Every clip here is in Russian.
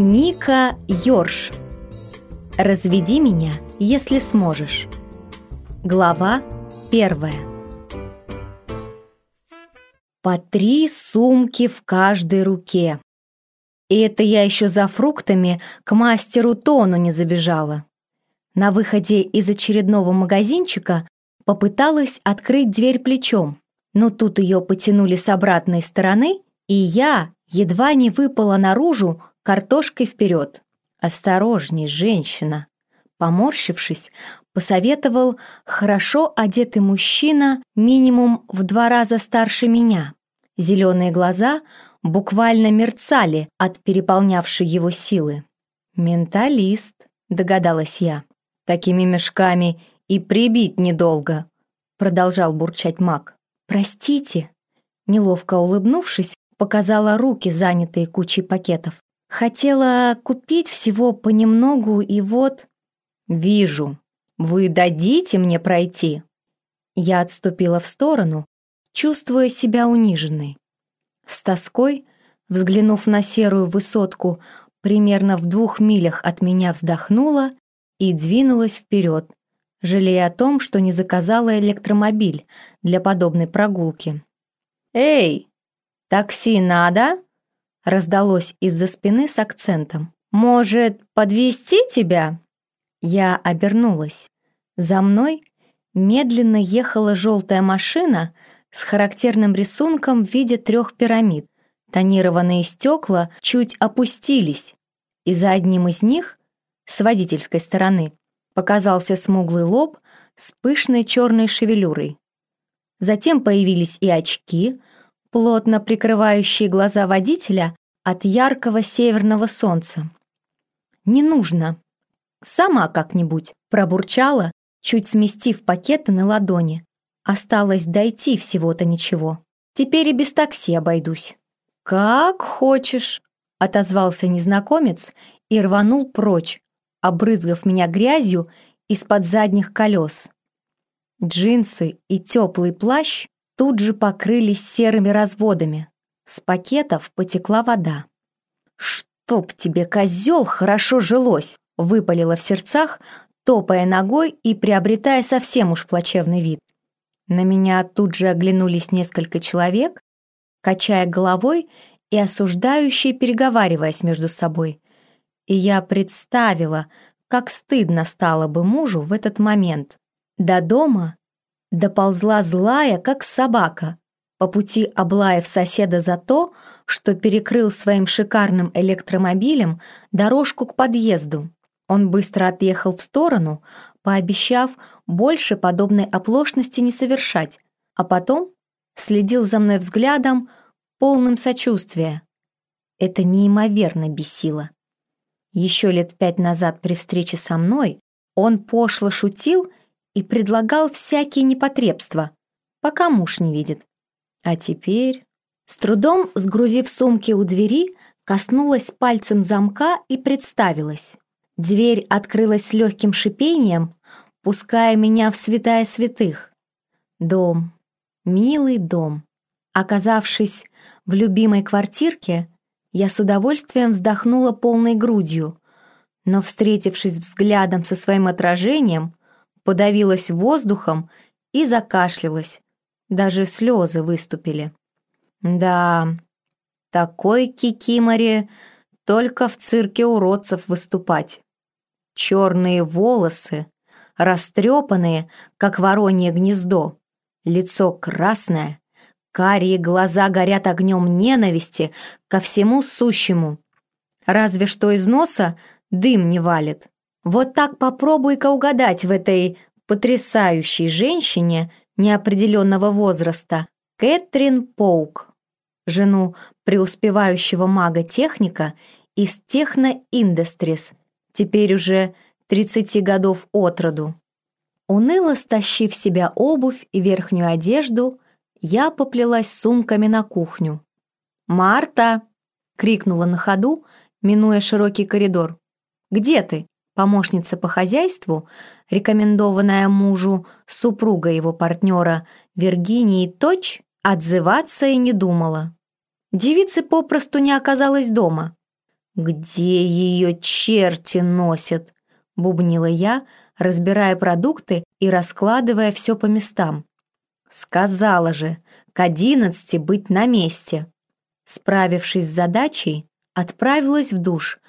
Ника Йорш. Разведи меня, если сможешь. Глава первая. По три сумки в каждой руке. И это я еще за фруктами к мастеру Тону не забежала. На выходе из очередного магазинчика попыталась открыть дверь плечом, но тут ее потянули с обратной стороны, и я едва не выпала наружу картошкой вперед. «Осторожней, женщина!» Поморщившись, посоветовал хорошо одетый мужчина минимум в два раза старше меня. Зеленые глаза буквально мерцали от переполнявшей его силы. «Менталист», — догадалась я. «Такими мешками и прибить недолго», — продолжал бурчать маг. «Простите», — неловко улыбнувшись, показала руки, занятые кучей пакетов. «Хотела купить всего понемногу, и вот...» «Вижу. Вы дадите мне пройти?» Я отступила в сторону, чувствуя себя униженной. С тоской, взглянув на серую высотку, примерно в двух милях от меня вздохнула и двинулась вперед, жалея о том, что не заказала электромобиль для подобной прогулки. «Эй, такси надо?» Раздалось из-за спины с акцентом. «Может, подвести тебя?» Я обернулась. За мной медленно ехала желтая машина с характерным рисунком в виде трех пирамид. Тонированные стекла чуть опустились, и за одним из них, с водительской стороны, показался смуглый лоб с пышной черной шевелюрой. Затем появились и очки, плотно прикрывающие глаза водителя от яркого северного солнца. «Не нужно. Сама как-нибудь», — пробурчала, чуть сместив пакеты на ладони. Осталось дойти всего-то ничего. Теперь и без такси обойдусь. «Как хочешь», — отозвался незнакомец и рванул прочь, обрызгав меня грязью из-под задних колес. Джинсы и теплый плащ тут же покрылись серыми разводами. С пакетов потекла вода. «Чтоб тебе, козел, хорошо жилось!» — выпалила в сердцах, топая ногой и приобретая совсем уж плачевный вид. На меня тут же оглянулись несколько человек, качая головой и осуждающие, переговариваясь между собой. И я представила, как стыдно стало бы мужу в этот момент. До дома доползла злая, как собака, по пути облаев соседа за то, что перекрыл своим шикарным электромобилем дорожку к подъезду. Он быстро отъехал в сторону, пообещав больше подобной оплошности не совершать, а потом следил за мной взглядом, полным сочувствия. Это неимоверно бесило. Еще лет пять назад при встрече со мной он пошло шутил и предлагал всякие непотребства, пока муж не видит. А теперь, с трудом сгрузив сумки у двери, коснулась пальцем замка и представилась. Дверь открылась с легким шипением, пуская меня в святая святых. Дом, милый дом. Оказавшись в любимой квартирке, я с удовольствием вздохнула полной грудью, но, встретившись взглядом со своим отражением, подавилась воздухом и закашлялась. Даже слезы выступили. Да, такой кикиморе только в цирке уродцев выступать. Черные волосы, растрепанные, как воронье гнездо, лицо красное, карие глаза горят огнем ненависти ко всему сущему. Разве что из носа дым не валит. Вот так попробуй-ка угадать в этой потрясающей женщине неопределенного возраста Кэтрин Поук, жену преуспевающего мага-техника из Техно Industries, теперь уже 30 годов от роду. Уныло стащив себя обувь и верхнюю одежду, я поплелась сумками на кухню. «Марта!» — крикнула на ходу, минуя широкий коридор. «Где ты?» Помощница по хозяйству, рекомендованная мужу супруга его партнера Виргинии Точ, отзываться и не думала. Девицы попросту не оказалось дома. «Где ее черти носят?» — бубнила я, разбирая продукты и раскладывая все по местам. «Сказала же, к одиннадцати быть на месте». Справившись с задачей, отправилась в душ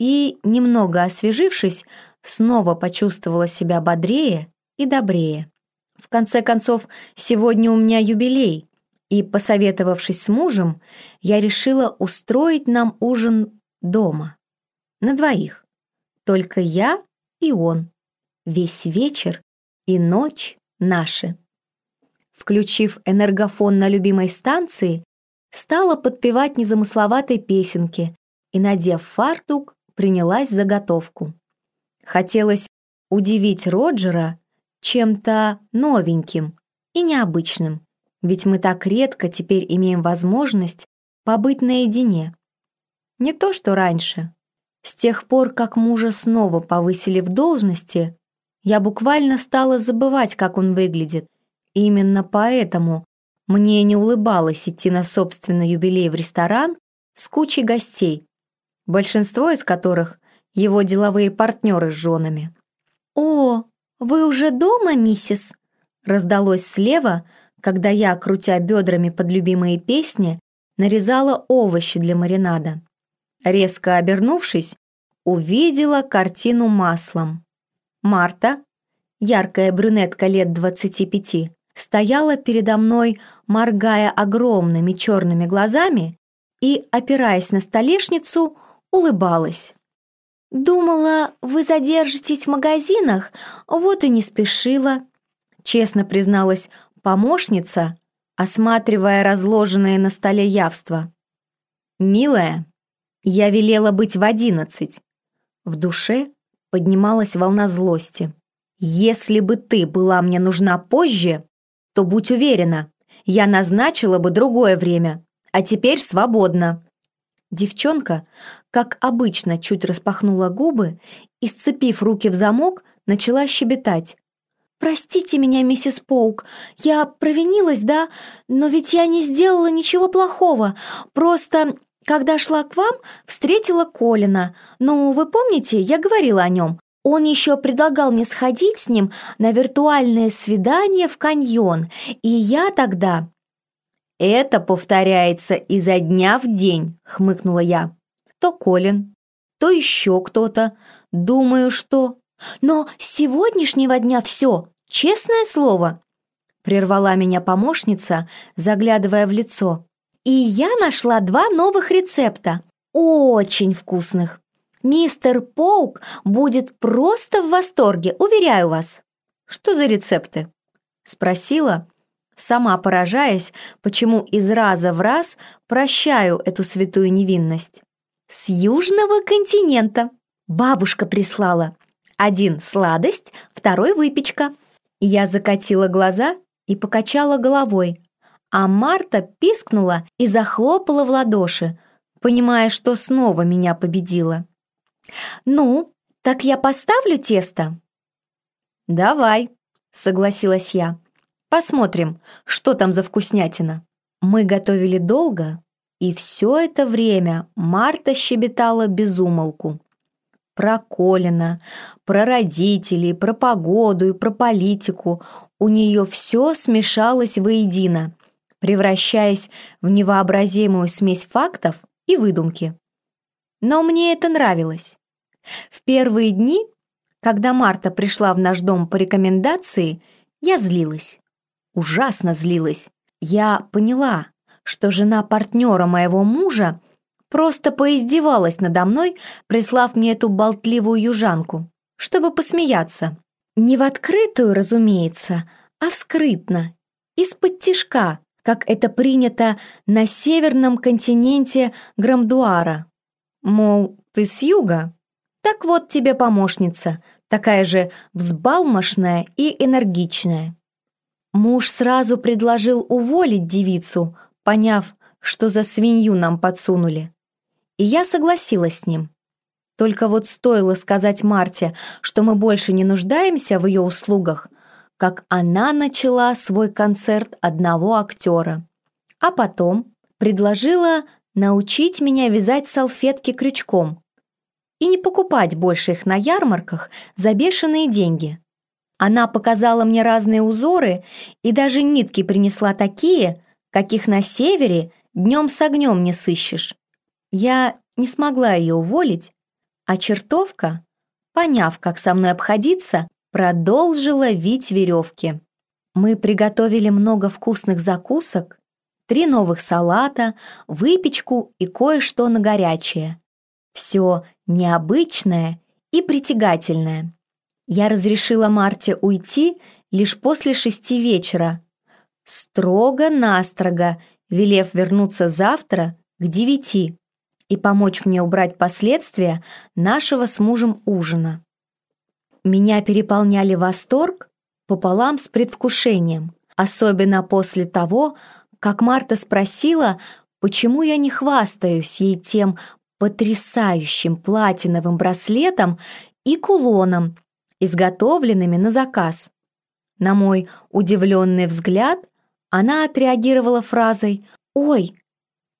и, немного освежившись, снова почувствовала себя бодрее и добрее. В конце концов, сегодня у меня юбилей, и, посоветовавшись с мужем, я решила устроить нам ужин дома. На двоих. Только я и он. Весь вечер и ночь наши. Включив энергофон на любимой станции, стала подпевать незамысловатой песенки и, надев фартук, принялась за готовку. Хотелось удивить Роджера чем-то новеньким и необычным, ведь мы так редко теперь имеем возможность побыть наедине. Не то, что раньше. С тех пор, как мужа снова повысили в должности, я буквально стала забывать, как он выглядит. Именно поэтому мне не улыбалось идти на собственный юбилей в ресторан с кучей гостей, большинство из которых его деловые партнеры с женами. «О, вы уже дома, миссис?» раздалось слева, когда я, крутя бедрами под любимые песни, нарезала овощи для маринада. Резко обернувшись, увидела картину маслом. Марта, яркая брюнетка лет 25, стояла передо мной, моргая огромными черными глазами и, опираясь на столешницу, улыбалась. «Думала, вы задержитесь в магазинах, вот и не спешила», честно призналась помощница, осматривая разложенные на столе явства. «Милая, я велела быть в одиннадцать». В душе поднималась волна злости. «Если бы ты была мне нужна позже, то будь уверена, я назначила бы другое время, а теперь свободно». Девчонка, как обычно, чуть распахнула губы и, сцепив руки в замок, начала щебетать. «Простите меня, миссис Поук, я провинилась, да? Но ведь я не сделала ничего плохого. Просто, когда шла к вам, встретила Колина. Ну, вы помните, я говорила о нем. Он еще предлагал мне сходить с ним на виртуальное свидание в каньон, и я тогда...» «Это повторяется изо дня в день», — хмыкнула я. «То Колин, то еще кто-то. Думаю, что...» «Но с сегодняшнего дня все, честное слово!» Прервала меня помощница, заглядывая в лицо. «И я нашла два новых рецепта, очень вкусных. Мистер Поук будет просто в восторге, уверяю вас». «Что за рецепты?» Спросила, сама поражаясь, почему из раза в раз прощаю эту святую невинность. «С южного континента. Бабушка прислала. Один сладость, второй выпечка. Я закатила глаза и покачала головой, а Марта пискнула и захлопала в ладоши, понимая, что снова меня победила. «Ну, так я поставлю тесто?» «Давай», — согласилась я. «Посмотрим, что там за вкуснятина». Мы готовили долго, и все это время Марта щебетала без умолку про Колина, про родителей, про погоду и про политику. У нее все смешалось воедино, превращаясь в невообразимую смесь фактов и выдумки. Но мне это нравилось. В первые дни, когда Марта пришла в наш дом по рекомендации, я злилась. Ужасно злилась. Я поняла, что жена партнера моего мужа Просто поиздевалась надо мной, прислав мне эту болтливую южанку, чтобы посмеяться. Не в открытую, разумеется, а скрытно, из-под тишка, как это принято на северном континенте Грамдуара. Мол, ты с юга? Так вот тебе помощница, такая же взбалмошная и энергичная. Муж сразу предложил уволить девицу, поняв, что за свинью нам подсунули и я согласилась с ним. Только вот стоило сказать Марте, что мы больше не нуждаемся в ее услугах, как она начала свой концерт одного актера. А потом предложила научить меня вязать салфетки крючком и не покупать больше их на ярмарках за бешеные деньги. Она показала мне разные узоры и даже нитки принесла такие, каких на севере днем с огнем не сыщешь. Я не смогла ее уволить, а чертовка, поняв, как со мной обходиться, продолжила вить веревки. Мы приготовили много вкусных закусок, три новых салата, выпечку и кое-что на горячее. Все необычное и притягательное. Я разрешила Марте уйти лишь после шести вечера, строго-настрого, велев вернуться завтра к девяти и помочь мне убрать последствия нашего с мужем ужина. Меня переполняли восторг пополам с предвкушением, особенно после того, как Марта спросила, почему я не хвастаюсь ей тем потрясающим платиновым браслетом и кулоном, изготовленными на заказ. На мой удивленный взгляд она отреагировала фразой «Ой,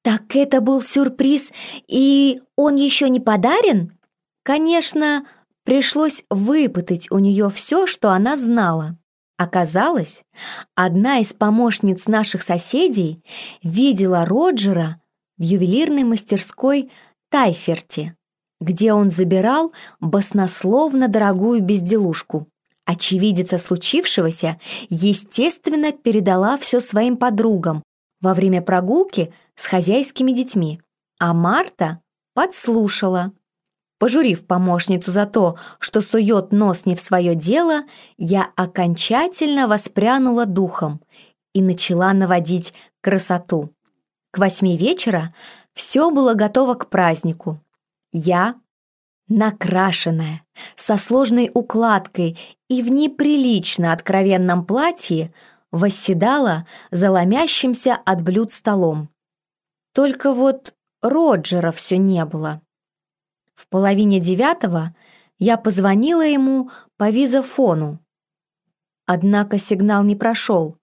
так это был сюрприз, и он еще не подарен?» Конечно, пришлось выпытать у нее все, что она знала. Оказалось, одна из помощниц наших соседей видела Роджера в ювелирной мастерской Тайферти, где он забирал баснословно дорогую безделушку. Очевидица случившегося, естественно, передала все своим подругам во время прогулки с хозяйскими детьми, а Марта подслушала. Пожурив помощницу за то, что сует нос не в свое дело, я окончательно воспрянула духом и начала наводить красоту. К восьми вечера все было готово к празднику. Я, накрашенная, со сложной укладкой и в неприлично откровенном платье, восседала за ломящимся от блюд столом. Только вот Роджера все не было. В половине девятого я позвонила ему по визофону. Однако сигнал не прошел,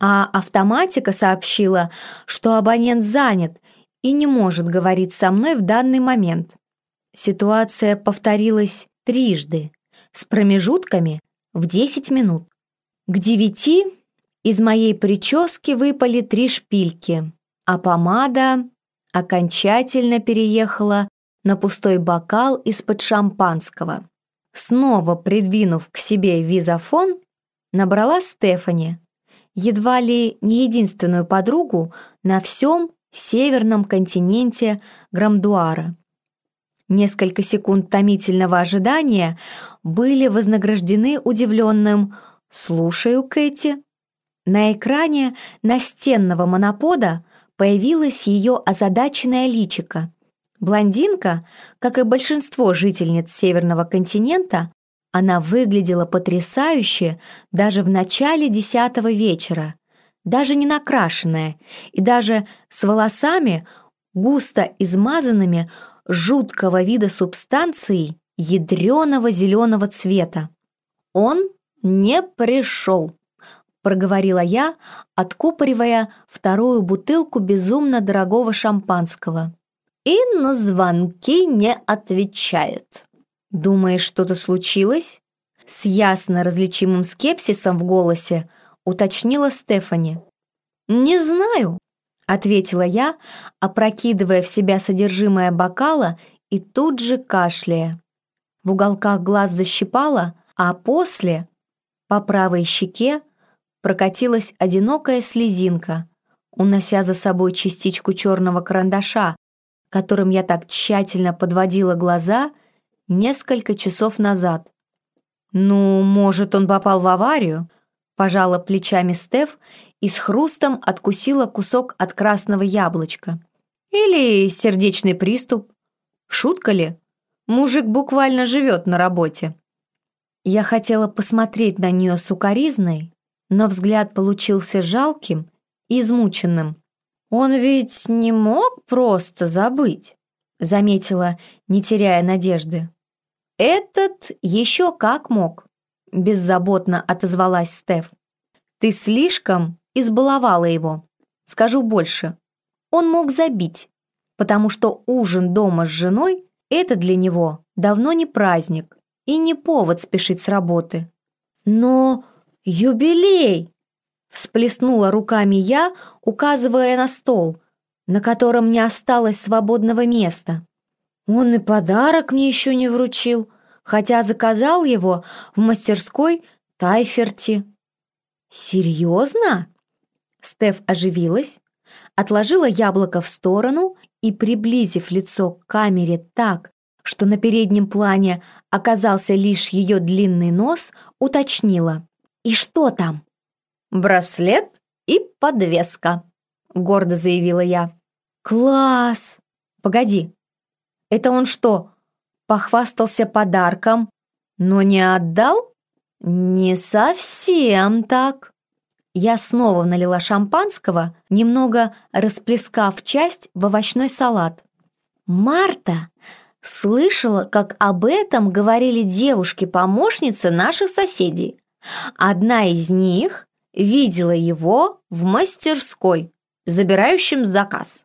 а автоматика сообщила, что абонент занят и не может говорить со мной в данный момент. Ситуация повторилась трижды, с промежутками в 10 минут. К девяти из моей прически выпали три шпильки, а помада окончательно переехала на пустой бокал из-под шампанского. Снова придвинув к себе визофон, набрала Стефани, едва ли не единственную подругу на всем северном континенте Грамдуара. Несколько секунд томительного ожидания были вознаграждены удивленным «Слушаю, Кэти». На экране настенного монопода появилась ее озадаченная личико, Блондинка, как и большинство жительниц Северного континента, она выглядела потрясающе даже в начале десятого вечера, даже не накрашенная и даже с волосами, густо измазанными жуткого вида субстанцией ядреного зеленого цвета. «Он не пришел», — проговорила я, откупоривая вторую бутылку безумно дорогого шампанского и на звонки не отвечает. «Думаешь, что-то случилось?» С ясно различимым скепсисом в голосе уточнила Стефани. «Не знаю», — ответила я, опрокидывая в себя содержимое бокала и тут же кашляя. В уголках глаз защипала, а после, по правой щеке, прокатилась одинокая слезинка, унося за собой частичку черного карандаша, которым я так тщательно подводила глаза несколько часов назад. «Ну, может, он попал в аварию?» Пожала плечами Стеф и с хрустом откусила кусок от красного яблочка. «Или сердечный приступ? Шутка ли? Мужик буквально живет на работе». Я хотела посмотреть на нее сукоризной, но взгляд получился жалким и измученным. «Он ведь не мог просто забыть», — заметила, не теряя надежды. «Этот еще как мог», — беззаботно отозвалась Стеф. «Ты слишком избаловала его. Скажу больше. Он мог забить. потому что ужин дома с женой – это для него давно не праздник и не повод спешить с работы. Но юбилей! Всплеснула руками я, указывая на стол, на котором не осталось свободного места. Он и подарок мне еще не вручил, хотя заказал его в мастерской Тайферти. «Серьезно?» Стеф оживилась, отложила яблоко в сторону и, приблизив лицо к камере так, что на переднем плане оказался лишь ее длинный нос, уточнила. «И что там?» «Браслет и подвеска», — гордо заявила я. «Класс! Погоди, это он что, похвастался подарком, но не отдал?» «Не совсем так». Я снова налила шампанского, немного расплескав часть в овощной салат. «Марта слышала, как об этом говорили девушки-помощницы наших соседей. Одна из них видела его в мастерской, забирающим заказ.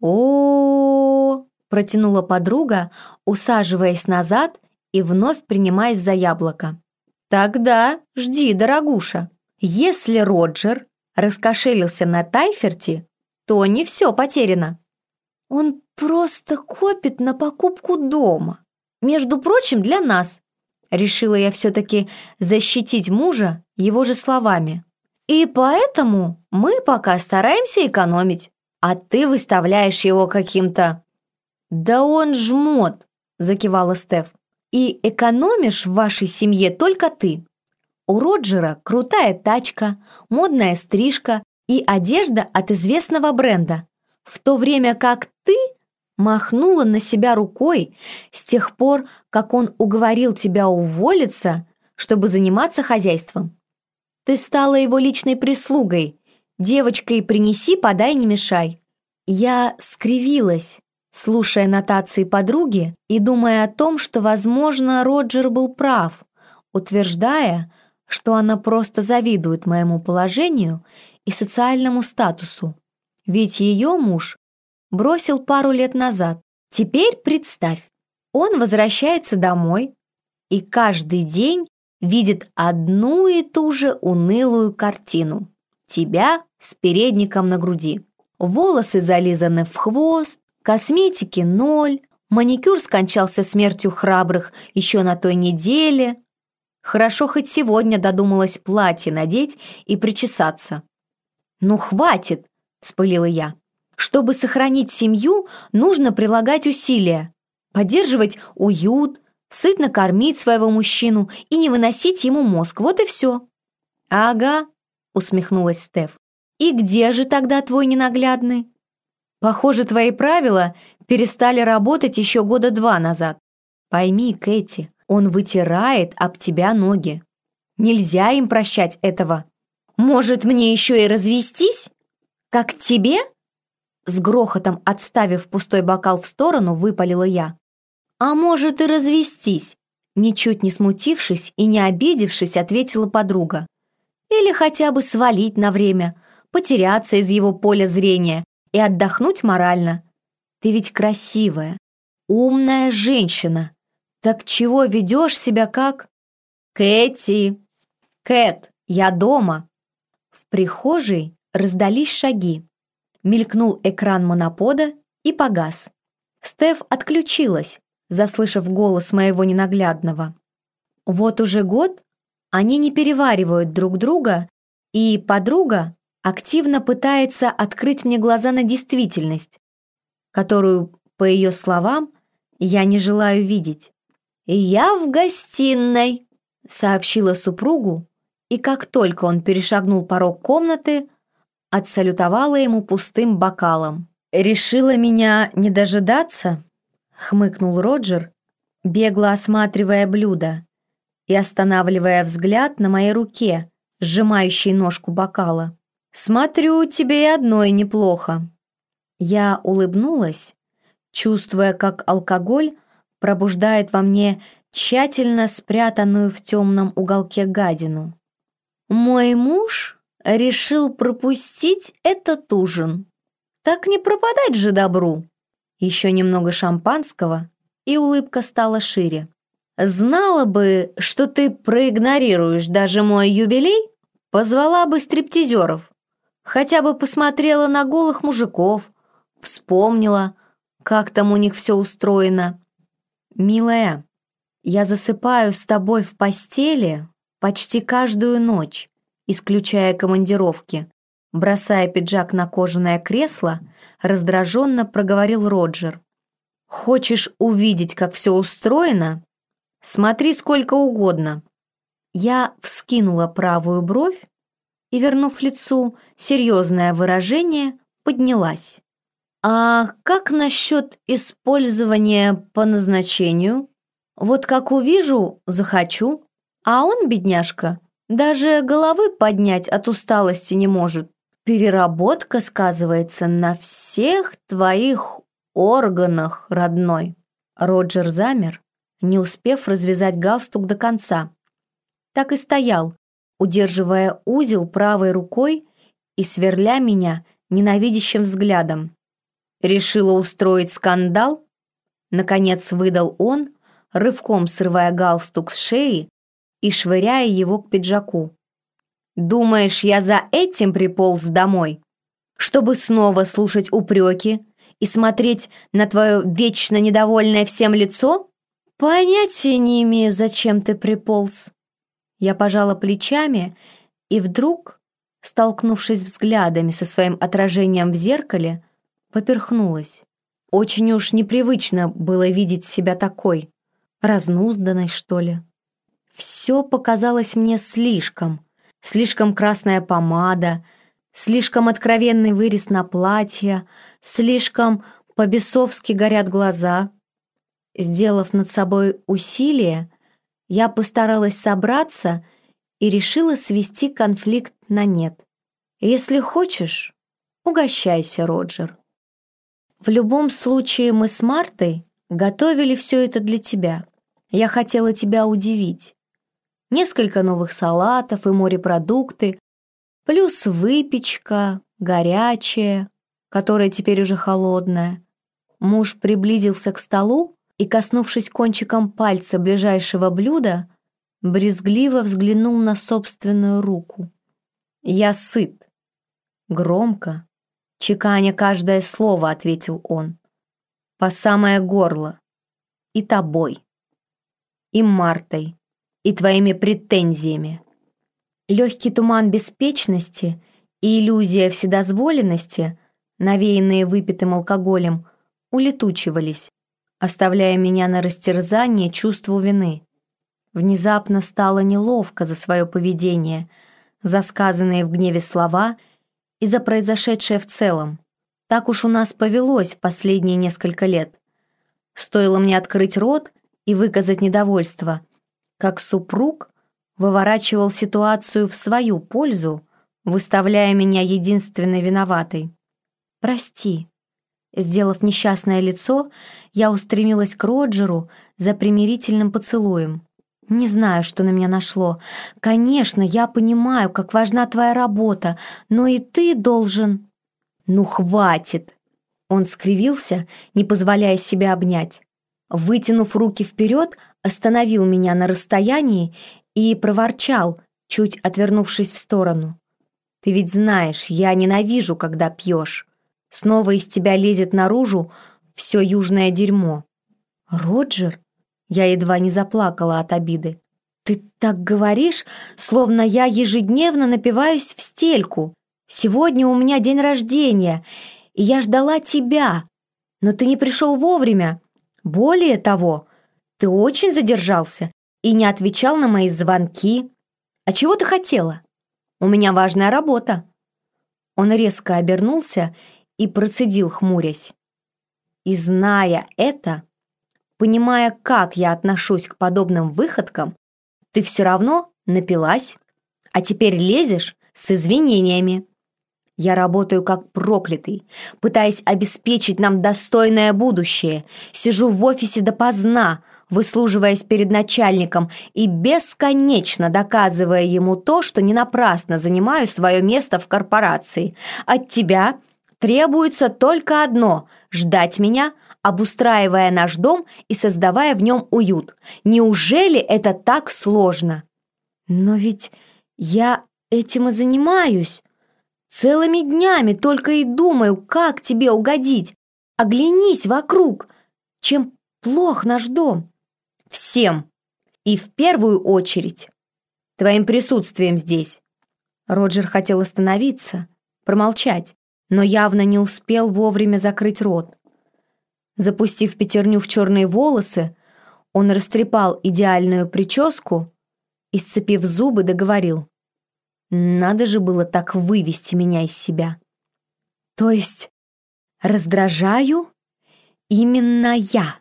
О, -о, -о, -о протянула подруга, усаживаясь назад и вновь принимаясь за яблоко. Тогда жди, дорогуша. Если Роджер раскошелился на Тайферти, то не все потеряно. Он просто копит на покупку дома. Между прочим, для нас. Решила я все-таки защитить мужа его же словами. И поэтому мы пока стараемся экономить, а ты выставляешь его каким-то... «Да он жмот!» – закивала Стеф. «И экономишь в вашей семье только ты. У Роджера крутая тачка, модная стрижка и одежда от известного бренда, в то время как ты махнула на себя рукой с тех пор, как он уговорил тебя уволиться, чтобы заниматься хозяйством. Ты стала его личной прислугой. Девочкой принеси, подай, не мешай. Я скривилась, слушая нотации подруги и думая о том, что, возможно, Роджер был прав, утверждая, что она просто завидует моему положению и социальному статусу. Ведь ее муж бросил пару лет назад. Теперь представь, он возвращается домой и каждый день видит одну и ту же унылую картину. Тебя с передником на груди. Волосы зализаны в хвост, косметики ноль, маникюр скончался смертью храбрых еще на той неделе. Хорошо хоть сегодня додумалась платье надеть и причесаться. «Ну, хватит!» – вспылила я. «Чтобы сохранить семью, нужно прилагать усилия, поддерживать уют, сытно кормить своего мужчину и не выносить ему мозг. Вот и все». «Ага», — усмехнулась Стеф. «И где же тогда твой ненаглядный?» «Похоже, твои правила перестали работать еще года два назад. Пойми, Кэти, он вытирает об тебя ноги. Нельзя им прощать этого. Может, мне еще и развестись? Как тебе?» С грохотом отставив пустой бокал в сторону, выпалила я. «А может и развестись?» Ничуть не смутившись и не обидевшись, ответила подруга. «Или хотя бы свалить на время, потеряться из его поля зрения и отдохнуть морально. Ты ведь красивая, умная женщина. Так чего ведешь себя как...» «Кэти! Кэт, я дома!» В прихожей раздались шаги. Мелькнул экран монопода и погас. Стеф отключилась, заслышав голос моего ненаглядного. Вот уже год они не переваривают друг друга, и подруга активно пытается открыть мне глаза на действительность, которую, по ее словам, я не желаю видеть. «Я в гостиной», — сообщила супругу, и как только он перешагнул порог комнаты, отсалютовала ему пустым бокалом. «Решила меня не дожидаться?» хмыкнул Роджер, бегло осматривая блюдо и останавливая взгляд на моей руке, сжимающей ножку бокала. «Смотрю, тебе и одной неплохо». Я улыбнулась, чувствуя, как алкоголь пробуждает во мне тщательно спрятанную в темном уголке гадину. «Мой муж решил пропустить этот ужин. Так не пропадать же добру!» Еще немного шампанского, и улыбка стала шире. «Знала бы, что ты проигнорируешь даже мой юбилей, позвала бы стриптизеров. Хотя бы посмотрела на голых мужиков, вспомнила, как там у них все устроено. Милая, я засыпаю с тобой в постели почти каждую ночь, исключая командировки. Бросая пиджак на кожаное кресло, раздраженно проговорил Роджер. «Хочешь увидеть, как все устроено? Смотри сколько угодно». Я вскинула правую бровь и, вернув лицу серьезное выражение, поднялась. «А как насчет использования по назначению? Вот как увижу, захочу, а он, бедняжка, даже головы поднять от усталости не может. Переработка сказывается на всех твоих органах, родной». Роджер замер, не успев развязать галстук до конца. Так и стоял, удерживая узел правой рукой и сверля меня ненавидящим взглядом. Решила устроить скандал? Наконец выдал он, рывком срывая галстук с шеи и швыряя его к пиджаку. «Думаешь, я за этим приполз домой? Чтобы снова слушать упреки и смотреть на твое вечно недовольное всем лицо? Понятия не имею, зачем ты приполз». Я пожала плечами и вдруг, столкнувшись взглядами со своим отражением в зеркале, поперхнулась. Очень уж непривычно было видеть себя такой, разнузданной, что ли. Все показалось мне слишком. Слишком красная помада, слишком откровенный вырез на платье, слишком по-бесовски горят глаза. Сделав над собой усилие, я постаралась собраться и решила свести конфликт на нет. «Если хочешь, угощайся, Роджер. В любом случае мы с Мартой готовили все это для тебя. Я хотела тебя удивить. Несколько новых салатов и морепродукты, плюс выпечка, горячая, которая теперь уже холодная. Муж приблизился к столу и, коснувшись кончиком пальца ближайшего блюда, брезгливо взглянул на собственную руку. «Я сыт». Громко, чеканя каждое слово, ответил он. «По самое горло. И тобой. И Мартой. И твоими претензиями». Легкий туман беспечности и иллюзия вседозволенности, навеянные выпитым алкоголем, улетучивались, оставляя меня на растерзание чувству вины. Внезапно стало неловко за свое поведение, за сказанные в гневе слова и за произошедшее в целом. Так уж у нас повелось в последние несколько лет. Стоило мне открыть рот и выказать недовольство, как супруг выворачивал ситуацию в свою пользу, выставляя меня единственной виноватой. «Прости», Сделав несчастное лицо, я устремилась к Роджеру за примирительным поцелуем. «Не знаю, что на меня нашло. Конечно, я понимаю, как важна твоя работа, но и ты должен...» «Ну, хватит!» Он скривился, не позволяя себя обнять. Вытянув руки вперед, остановил меня на расстоянии и проворчал, чуть отвернувшись в сторону. «Ты ведь знаешь, я ненавижу, когда пьешь». Снова из тебя лезет наружу все южное дерьмо. Роджер? Я едва не заплакала от обиды. Ты так говоришь, словно я ежедневно напиваюсь в стельку. Сегодня у меня день рождения, и я ждала тебя. Но ты не пришел вовремя. Более того, ты очень задержался и не отвечал на мои звонки. А чего ты хотела? У меня важная работа. Он резко обернулся и процедил, хмурясь. И зная это, понимая, как я отношусь к подобным выходкам, ты все равно напилась, а теперь лезешь с извинениями. Я работаю как проклятый, пытаясь обеспечить нам достойное будущее. Сижу в офисе допоздна, выслуживаясь перед начальником и бесконечно доказывая ему то, что не напрасно занимаю свое место в корпорации. От тебя Требуется только одно – ждать меня, обустраивая наш дом и создавая в нем уют. Неужели это так сложно? Но ведь я этим и занимаюсь. Целыми днями только и думаю, как тебе угодить. Оглянись вокруг. Чем плох наш дом? Всем. И в первую очередь твоим присутствием здесь. Роджер хотел остановиться, промолчать, но явно не успел вовремя закрыть рот. Запустив пятерню в черные волосы, он растрепал идеальную прическу и, сцепив зубы, договорил. Надо же было так вывести меня из себя. То есть раздражаю именно я.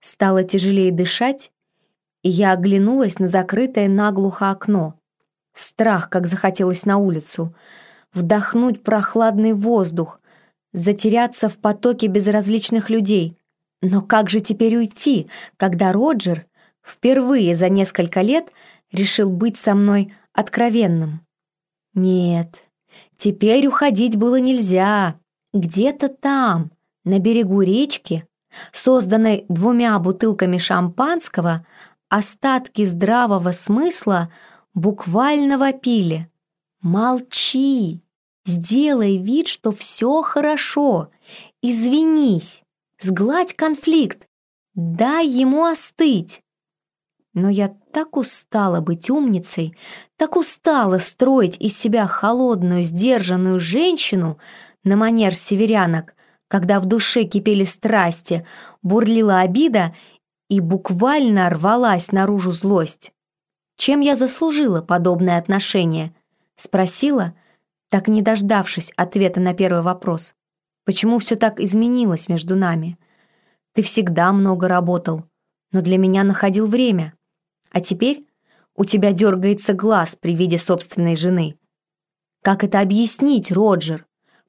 Стало тяжелее дышать, и я оглянулась на закрытое наглухо окно. Страх, как захотелось на улицу. Вдохнуть прохладный воздух, затеряться в потоке безразличных людей. Но как же теперь уйти, когда Роджер впервые за несколько лет решил быть со мной откровенным. Нет, теперь уходить было нельзя. Где-то там, на берегу речки, созданной двумя бутылками шампанского, остатки здравого смысла буквально вопили. «Молчи! Сделай вид, что все хорошо! Извинись! Сгладь конфликт! Дай ему остыть!» Но я так устала быть умницей, так устала строить из себя холодную, сдержанную женщину на манер северянок, когда в душе кипели страсти, бурлила обида и буквально рвалась наружу злость. Чем я заслужила подобное отношение? Спросила, так не дождавшись ответа на первый вопрос. Почему все так изменилось между нами? Ты всегда много работал, но для меня находил время. А теперь у тебя дергается глаз при виде собственной жены. Как это объяснить, Роджер?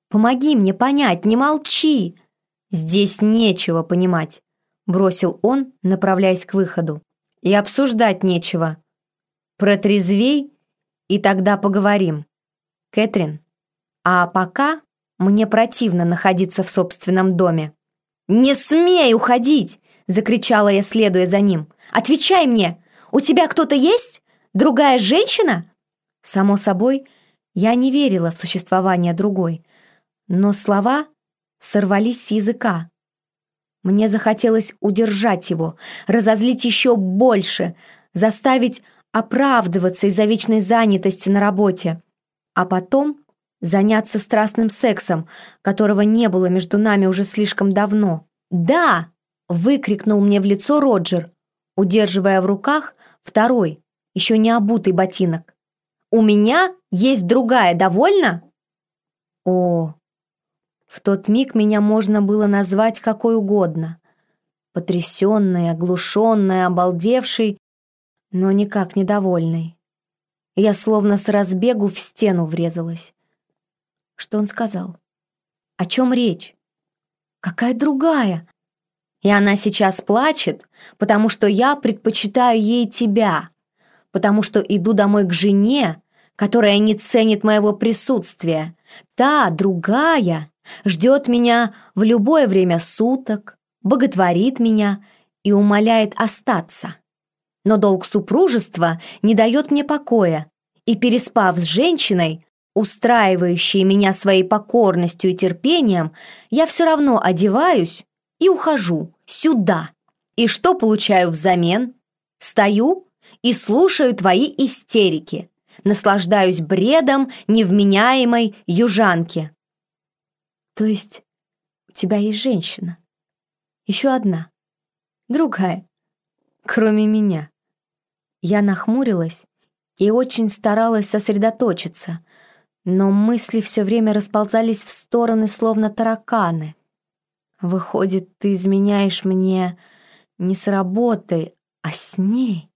Помоги мне понять, не молчи. Здесь нечего понимать, бросил он, направляясь к выходу. И обсуждать нечего. Протрезвей, и тогда поговорим. Кэтрин, а пока мне противно находиться в собственном доме. «Не смей уходить!» — закричала я, следуя за ним. «Отвечай мне! У тебя кто-то есть? Другая женщина?» Само собой, я не верила в существование другой, но слова сорвались с языка. Мне захотелось удержать его, разозлить еще больше, заставить оправдываться из-за вечной занятости на работе, а потом заняться страстным сексом, которого не было между нами уже слишком давно. «Да!» — выкрикнул мне в лицо Роджер, удерживая в руках Второй, еще не обутый ботинок. «У меня есть другая, довольно?» О, в тот миг меня можно было назвать какой угодно. Потрясенной, оглушенной, обалдевшей, но никак недовольной. Я словно с разбегу в стену врезалась. Что он сказал? О чем речь? Какая другая? И она сейчас плачет, потому что я предпочитаю ей тебя, потому что иду домой к жене, которая не ценит моего присутствия. Та, другая, ждет меня в любое время суток, боготворит меня и умоляет остаться. Но долг супружества не дает мне покоя, и, переспав с женщиной, устраивающей меня своей покорностью и терпением, я все равно одеваюсь и ухожу, сюда. И что получаю взамен? Стою и слушаю твои истерики. Наслаждаюсь бредом невменяемой южанки. То есть у тебя есть женщина? Еще одна? Другая? Кроме меня? Я нахмурилась и очень старалась сосредоточиться, но мысли все время расползались в стороны, словно тараканы — Выходит, ты изменяешь мне не с работой, а с ней.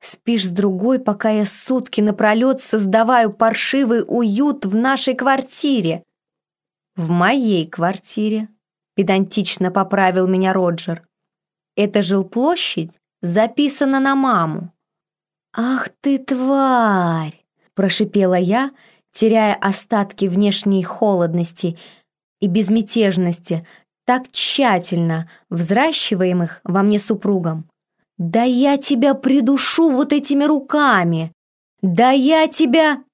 Спишь с другой, пока я сутки напролет создаваю паршивый уют в нашей квартире. В моей квартире, педантично поправил меня Роджер. Эта жилплощадь записана на маму. «Ах ты, тварь!» — прошипела я, теряя остатки внешней холодности и безмятежности, так тщательно взращиваемых во мне супругом. «Да я тебя придушу вот этими руками! Да я тебя...»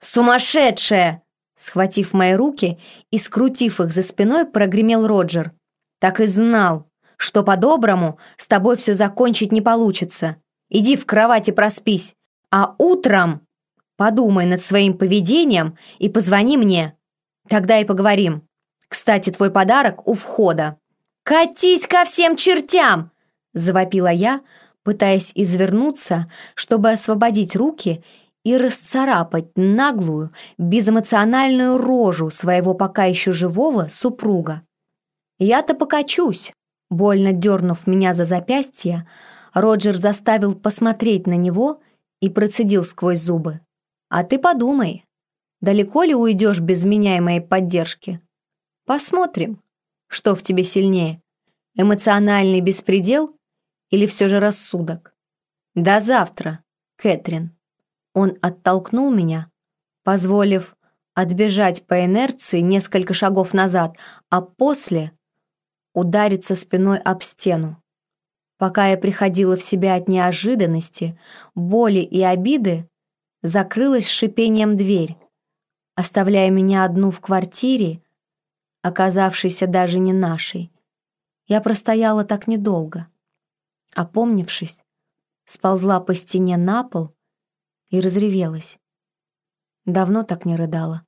«Сумасшедшая!» Схватив мои руки и скрутив их за спиной, прогремел Роджер. «Так и знал, что по-доброму с тобой все закончить не получится. Иди в кровать и проспись, а утром подумай над своим поведением и позвони мне. Тогда и поговорим. Кстати, твой подарок у входа». «Катись ко всем чертям!» — завопила я, пытаясь извернуться, чтобы освободить руки и расцарапать наглую, безэмоциональную рожу своего пока еще живого супруга. Я-то покачусь. Больно дернув меня за запястье, Роджер заставил посмотреть на него и процедил сквозь зубы. «А ты подумай, далеко ли уйдешь без меня и моей поддержки? Посмотрим, что в тебе сильнее, эмоциональный беспредел или все же рассудок? До завтра, Кэтрин». Он оттолкнул меня, позволив отбежать по инерции несколько шагов назад, а после удариться спиной об стену. Пока я приходила в себя от неожиданности, боли и обиды, закрылась шипением дверь, оставляя меня одну в квартире, оказавшейся даже не нашей. Я простояла так недолго. Опомнившись, сползла по стене на пол и разревелась. Давно так не рыдала.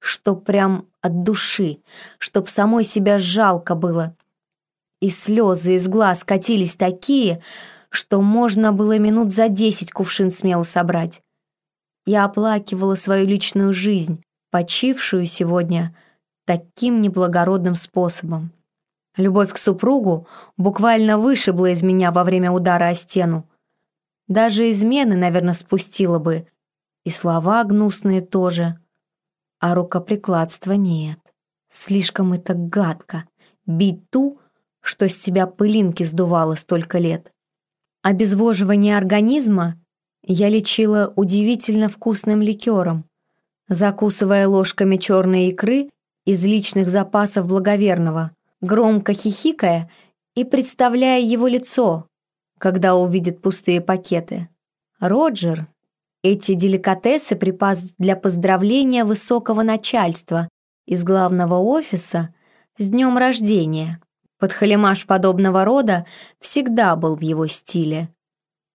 Чтоб прям от души, чтоб самой себя жалко было. И слезы из глаз катились такие, что можно было минут за десять кувшин смело собрать. Я оплакивала свою личную жизнь, почившую сегодня таким неблагородным способом. Любовь к супругу буквально вышибла из меня во время удара о стену. Даже измены, наверное, спустила бы. И слова гнусные тоже. А рукоприкладства нет. Слишком это гадко. Бить ту, что с себя пылинки сдувало столько лет. Обезвоживание организма я лечила удивительно вкусным ликером, закусывая ложками черной икры из личных запасов благоверного, громко хихикая и представляя его лицо, когда увидит пустые пакеты. Роджер эти деликатесы припас для поздравления высокого начальства из главного офиса с днем рождения. Подхалимаш подобного рода всегда был в его стиле.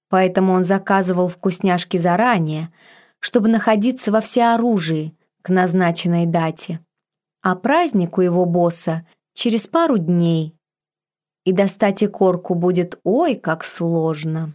Поэтому он заказывал вкусняшки заранее, чтобы находиться во всеоружии к назначенной дате. А праздник у его босса через пару дней, и достать икорку будет ой как сложно.